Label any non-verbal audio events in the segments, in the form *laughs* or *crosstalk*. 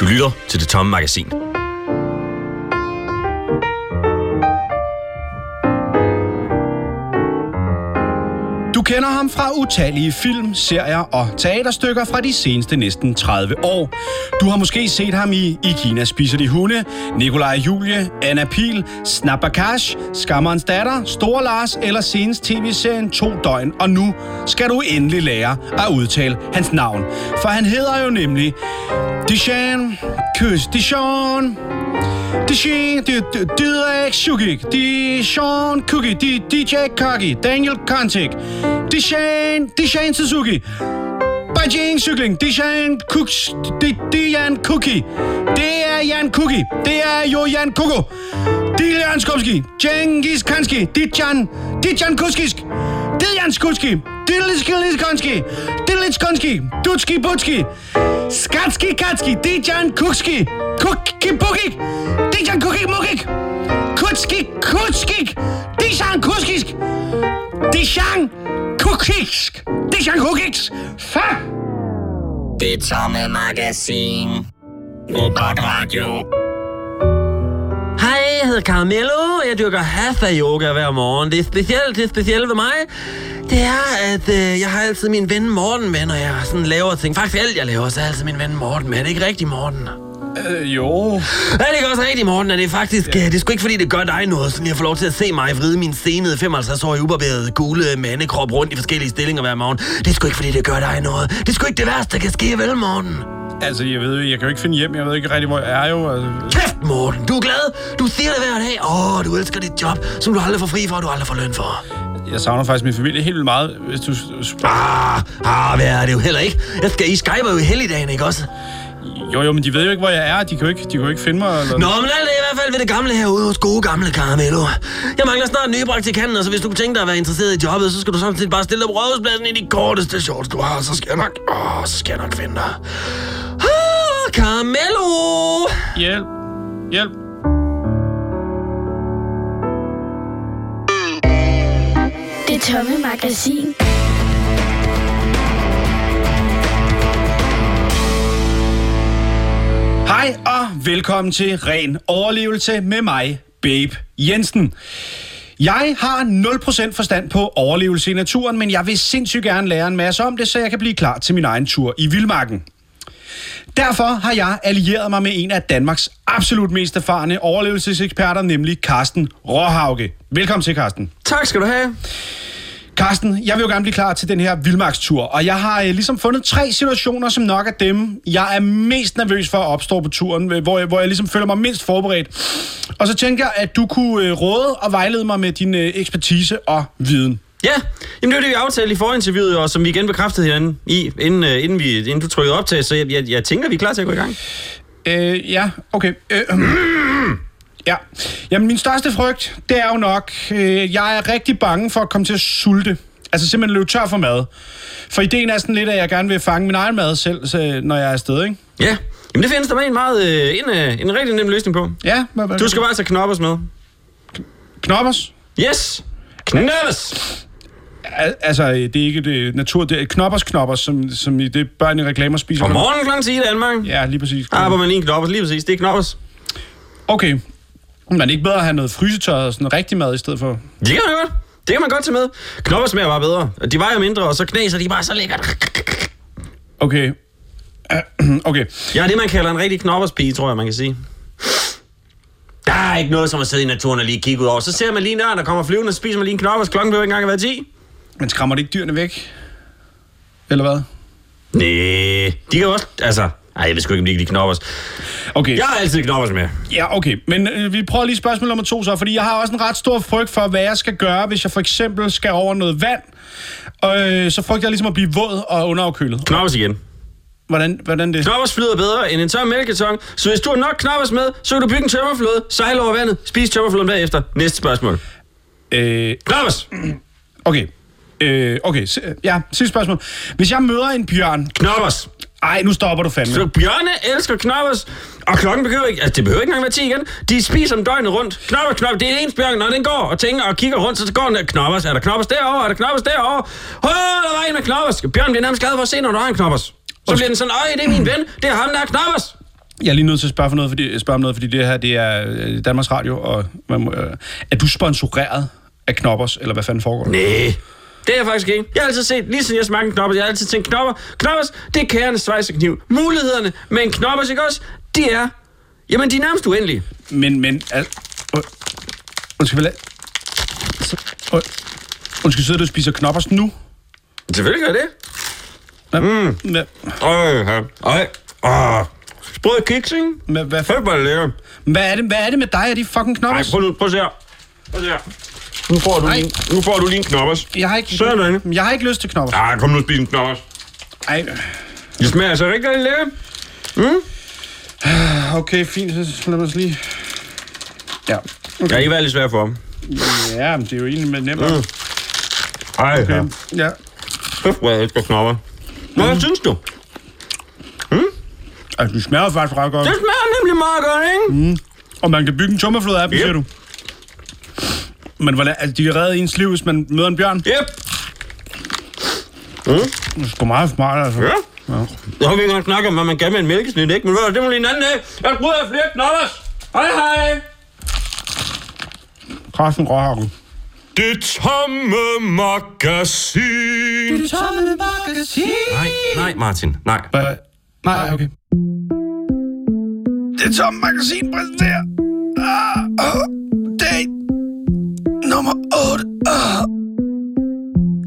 Du lytter til Det Tomme Magasin. Du kender ham fra utallige film, serier og teaterstykker fra de seneste næsten 30 år. Du har måske set ham i I Kina spiser de hunde, Nikolaj Julie, Anna Pil, Snappercash, Skammerens datter, Store Lars eller senest tv-serien To døgn. Og nu skal du endelig lære at udtale hans navn. For han hedder jo nemlig Dijon Kys Dijon Dijon Didrik Shugik Dijon Cookie Di- DJ Kaki, Daniel Kontik Dijon Dijon Suzuki Beijing Cykling. Dijon Cooks Di- Dijan Cookie. Det er Jan Cookie Det er jo Jan Koko Diljan Skovski Genghis Kanski Dijan Dijan Kuskisk Dijan Skuski Dilliskilikonski Dillitskonski Dutski Butski. Skatski Katski Dijan Kukski kukki Bukik Dijan Kukik Mukik Kutski Kutskik Dijan Kuskisk Dijan Kukisk Dijan Kukiks fa! Det tomme magasin. Robot Radio. Jeg hedder Carmelo. Jeg dyrker hatha yoga hver morgen. Det er specielt, det er specielt ved mig. Det er, at øh, jeg har altid min ven Morten med, når jeg sådan laver ting. Faktisk alt, jeg laver, så er altid min ven Morten med. Er det ikke rigtigt, Morten? øh, Jo Er det ikke også rigtigt, Morten? Er det faktisk... Ja. Det er sgu ikke, fordi det gør dig noget, så jeg får lov til at se mig vride min senede 55-årige ubarberede gule mandekrop rundt i forskellige stillinger hver morgen. Det er sgu ikke, fordi det gør dig noget. Det er sgu ikke det værste, der kan ske, vel, Morten? Altså, jeg ved jeg kan jo ikke finde hjem. Jeg ved ikke rigtig, hvor jeg er jo. Altså. Kæft, Morten. Du er glad. Du siger det hver dag. Åh, oh, du elsker dit job, som du aldrig får fri for, og du aldrig får løn for. Jeg savner faktisk min familie helt vildt meget, hvis du... Ah, ah, hvad er det jo heller ikke? Jeg skal, I skyper jo i helligdagen, ikke også? Jo, jo, men de ved jo ikke, hvor jeg er. De kan jo ikke, de kan jo ikke finde mig. Eller... Nå, men alt er i hvert fald ved det gamle herude hos gode gamle Caramello. Jeg mangler snart nye praktikanter, så hvis du kunne tænke dig at være interesseret i jobbet, så skal du set bare stille på rådhuspladsen i de korteste shorts, du har, så skal jeg nok... Åh, så skal jeg nok finde dig. Caramello! Hjælp. Hjælp. Det tomme magasin. Hej og velkommen til Ren Overlevelse med mig, Babe Jensen. Jeg har 0% forstand på overlevelse i naturen, men jeg vil sindssygt gerne lære en masse om det, så jeg kan blive klar til min egen tur i vildmarken. Derfor har jeg allieret mig med en af Danmarks absolut mest erfarne overlevelseseksperter, nemlig Carsten Råhauge. Velkommen til, Carsten. Tak skal du have. Carsten, jeg vil jo gerne blive klar til den her vildmarkstur, og jeg har øh, ligesom fundet tre situationer, som nok er dem, jeg er mest nervøs for at opstå på turen, øh, hvor jeg, hvor jeg ligesom føler mig mindst forberedt. Og så tænker jeg, at du kunne øh, råde og vejlede mig med din øh, ekspertise og viden. Ja, jamen det var det, vi aftalte i forinterviewet, og som vi igen bekræftede herinde i, inden, øh, inden, vi, inden du trykkede op til, så jeg, jeg, jeg tænker, vi er klar til at gå i gang. Øh, ja, okay. Øh, *clears throat* ja. Jamen, min største frygt, det er jo nok, øh, jeg er rigtig bange for at komme til at sulte. Altså simpelthen løbe tør for mad. For ideen er sådan lidt, at jeg gerne vil fange min egen mad selv, så, når jeg er afsted, ikke? Ja, jamen det findes der en meget, øh, en, øh, en rigtig nem løsning på. Ja, hvad, hvad, Du skal bare tage knoppers med. Knoppers? Yes! Knoppers! Al- altså, det er ikke det natur, det er knoppers knoppers, som, som i det børn i reklamer spiser. Om morgenen kl. 10 i Danmark. Ja, lige præcis. Arbejder man lige en knoppers, lige præcis. Det er knoppers. Okay. Men er det ikke bedre at have noget frysetøjet og sådan rigtig mad i stedet for? Det kan man godt. Det kan man godt tage med. Knoppers smager bare bedre. De vejer mindre, og så knaser de bare så lækkert. Okay. *clears throat* Okay. Er det, man kalder en rigtig knopperspige, tror jeg, man kan sige. Der er ikke noget som at sidde i naturen og lige kigge ud over. Så ser man lige nær, der kommer flyvende, så spiser man lige en knoppers. Klokken behøver ikke engang at være 10. Men skræmmer det ikke dyrene væk? Eller hvad? Næh, de kan også... Altså, ej, jeg ved sgu ikke, om de lide knoppers. Okay. Jeg har altid knoppers med. Ja, okay. Men øh, vi prøver lige spørgsmål nummer to så, fordi jeg har også en ret stor frygt for, hvad jeg skal gøre, hvis jeg for eksempel skal over noget vand. Og øh, så frygter jeg ligesom at blive våd og underafkølet. Knoppers igen. Hvordan, hvordan det? Knoppers flyder bedre end en tør mælketon, så hvis du har nok knoppers med, så kan du bygge en tømmerflåde, sejle over vandet, spise tømmerflåden bagefter. Næste spørgsmål. Øh, Knoppers! okay. Øh, okay, s- ja, sidste spørgsmål. Hvis jeg møder en bjørn... Knoppers! Ej, nu stopper du fandme. Så bjørne elsker knoppers, og klokken behøver ikke, altså det behøver ikke engang være 10 igen. De spiser om døgnet rundt. Knoppers, knoppers, det er ens bjørn, når den går og tænker og kigger rundt, så går den der knoppers. Er der knoppers derovre? Er der knoppers derovre? Åh, der var en med knoppers. Bjørn bliver nærmest glad for at se, når der er en knoppers. Så bliver den sådan, øj, det er min ven, det er ham, der er knoppers. Jeg er lige nødt til at spørge, for noget, fordi, spørge om noget, fordi det her det er øh, Danmarks Radio, og man må, øh, er du sponsoreret af Knoppers, eller hvad fanden foregår der? Nej. Det er jeg faktisk ikke. Jeg har altid set, lige siden jeg smagte en knopper, jeg har altid tænkt, knopper, knoppers, det er kærende svejserkniv. Mulighederne med en knoppers, ikke også? De er, jamen de er nærmest uendelige. Men, men... Al, undskyld, hvad Undskyld, sidder du og spiser Knoppers nu? Selvfølgelig gør det. Mm. Hvad, Øj, ja. Øj. Åh. Sprød kiks, ikke? hvad, hvad, hvad, er det, hvad er det med dig og de fucking Knoppers? prøv, nu, prøv at se her. Prøv at se her. Nu får du, lige, nu får du lige en knoppers. Jeg har ikke, Sådan jeg har ikke lyst til Knoppers. Ah, kom nu og spis en knoppers. Ej, Det smager altså rigtig lækker. okay, fint, så lad os lige... Ja, Jeg har ikke været lidt svært for ham. ja men det er jo egentlig med nemmere. Mm. Ej, okay. Okay. Ja. Kæft, hvor jeg elsker knopper. Hvad synes du? Altså, de smager faktisk ret godt. Det smager nemlig meget godt, ikke? Og man kan bygge en tømmerflod af dem, Yep. siger du. Men hvordan, altså, de kan redde ens liv, hvis man møder en bjørn. Yep. Det er sgu meget smart, altså. Ja. Jeg har vi ikke engang snakket om, hvad man kan med en mælkesnit, ikke? Men ved du, det må lige en anden af. Jeg bruger flere knoppers. Hej, hej. Carsten Råhakken. Det tomme magasin. Det tomme magasin. Nej, nej, Martin. Nej. Nej, okay. Det tomme magasin præsenterer... nummer 8. Ah.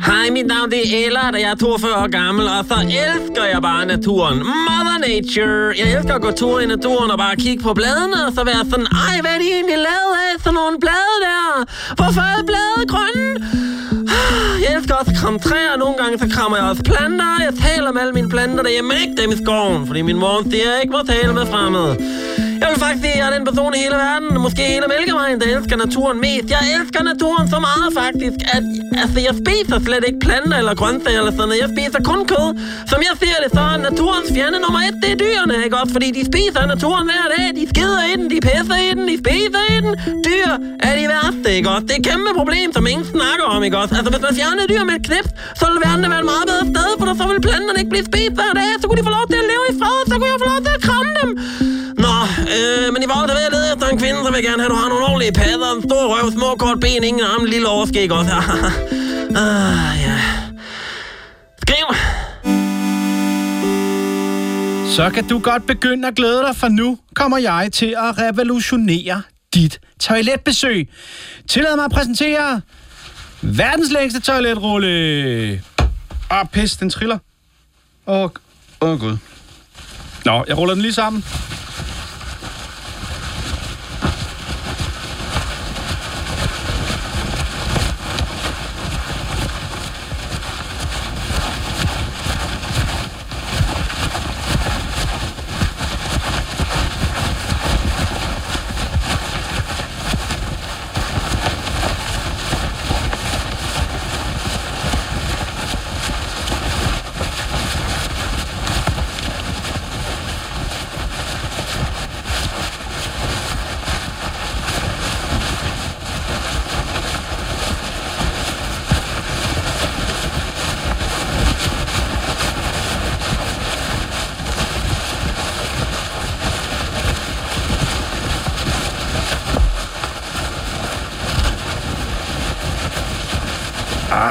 Hej, mit navn det er Ellert, og jeg er 42 år gammel, og så elsker jeg bare naturen. Mother Nature. Jeg elsker at gå tur i naturen og bare kigge på bladene, og så være sådan, ej, hvad er de egentlig lavet af? Sådan nogle blade der. Hvorfor er blade grønne? Ah, jeg elsker også at kramme træer, og nogle gange så krammer jeg også planter. Jeg taler med alle mine planter derhjemme, men ikke dem i skoven, fordi min mor siger, jeg ikke må tale med fremmede. Jeg vil faktisk sige, at jeg er den person i hele verden, måske hele Mælkevejen, der elsker naturen mest. Jeg elsker naturen så meget faktisk, at altså, jeg spiser slet ikke planter eller grøntsager eller sådan noget. Jeg spiser kun kød. Som jeg ser det, så er naturens fjende nummer et, det er dyrene, ikke også? Fordi de spiser naturen hver dag. De skider i den, de pisser i den, de spiser i den. Dyr er de værste, ikke også? Det er et kæmpe problem, som ingen snakker om, ikke også? Altså, hvis man fjernede dyr med et knips, så ville verden være et meget bedre sted, for så ville planterne ikke blive spist hver dag. Så kunne de få lov til at leve i fred, så kunne jeg få lov til at kramme dem. Øh, men i vores til hvad jeg efter en kvinde, så vil jeg gerne have, at du har nogle ordentlige padder, en stor røv, små kort ben, ingen arm, lille overskæg også. *laughs* ah, ja. Skriv. Så kan du godt begynde at glæde dig, for nu kommer jeg til at revolutionere dit toiletbesøg. Tillad mig at præsentere verdens længste toiletrulle. Ah, pis, den triller. Åh, oh, oh, gud. Nå, jeg ruller den lige sammen.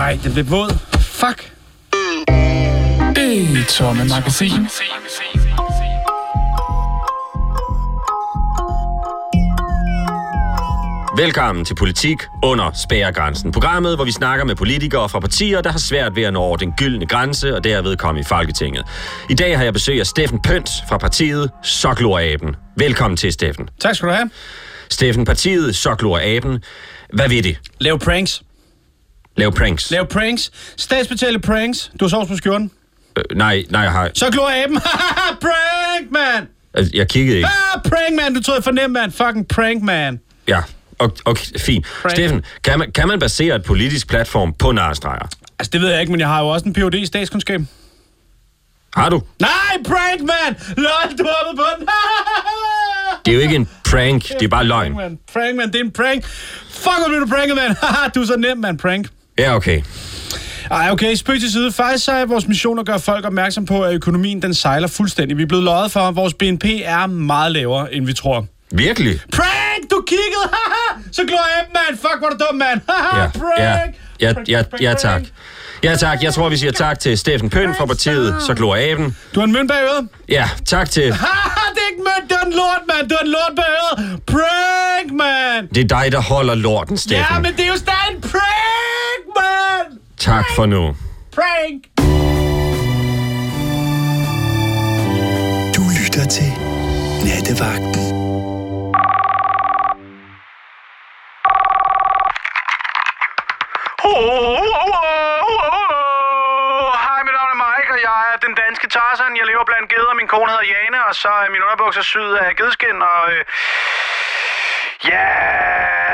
Ej, den blev våd. Fuck. Det tomme magasin. Velkommen til Politik under spærregrænsen. Programmet, hvor vi snakker med politikere fra partier, der har svært ved at nå over den gyldne grænse og derved komme i Folketinget. I dag har jeg besøg af Steffen Pønt fra partiet Soklor-aben. Velkommen til, Steffen. Tak skal du have. Steffen, partiet Soklor-aben. Hvad ved det? Lav pranks. Lav pranks? Lav pranks. Statsbetalte pranks. Du har sovs på skjorten. Øh, nej, nej, jeg har... Så glor aben. *laughs* prank, man. Altså, jeg kiggede ikke. Ah, prank, man. Du troede, jeg fornem, man. Fucking prank, man. Ja, okay, okay fint. Prank. Steffen, kan man, kan man basere et politisk platform på narstreger? Altså, det ved jeg ikke, men jeg har jo også en Ph.D. i statskundskab. Har du? Nej, prank, man! Lol, du hoppede på den. *laughs* Det er jo ikke en prank, det er bare løgn. Prank, man. Prank, man. Det er en prank. Fuck, hvor blev du pranket, man. *laughs* Du er så nem, man. Prank. Ja, okay. Ej, okay, spøg til side. Faktisk så er vores mission at gøre folk opmærksom på, at økonomien den sejler fuldstændig. Vi er blevet løjet for, at vores BNP er meget lavere, end vi tror. Virkelig? Prank! Du kiggede! *laughs* Haha! så glor jeg mand! Fuck, hvor er du dum, mand! *laughs* Haha, Ja, prank! ja, ja, ja, ja, tak. Ja, tak. Jeg tror, vi siger tak til Steffen Pønt fra partiet, så glor aben. Du har en mønt bag øret? Ja, tak til... *laughs* Haha, det er ikke mønt, det er en lort, mand! Du har en lort bag øret! Prank, mand! Det er dig, der holder lorten, Steffen. Ja, men det er jo stadig en prank, Tak for nu. Prank! Du lytter til Nattevagten. Hej, mit navn er Mike, og jeg er den danske Tarzan. Jeg lever blandt geder, min kone hedder Jane, og så er min underbukser syet af gedeskin, og... Øh, ja,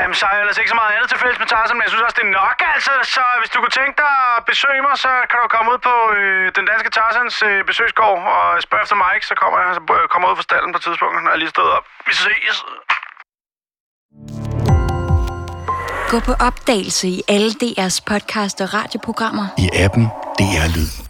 jamen, så har jeg ellers ikke så meget andet til fælles med Tarzan, men jeg synes også, det er nok, altså. Så hvis du kunne tænke dig at besøge mig, så kan du komme ud på øh, den danske Tarzans øh, besøgsgård og spørge efter Mike, så kommer jeg så øh, kommer ud fra stallen på et tidspunkt, når jeg lige stået op. Vi ses. Gå på opdagelse i alle DR's podcast og radioprogrammer. I appen DR Lyd.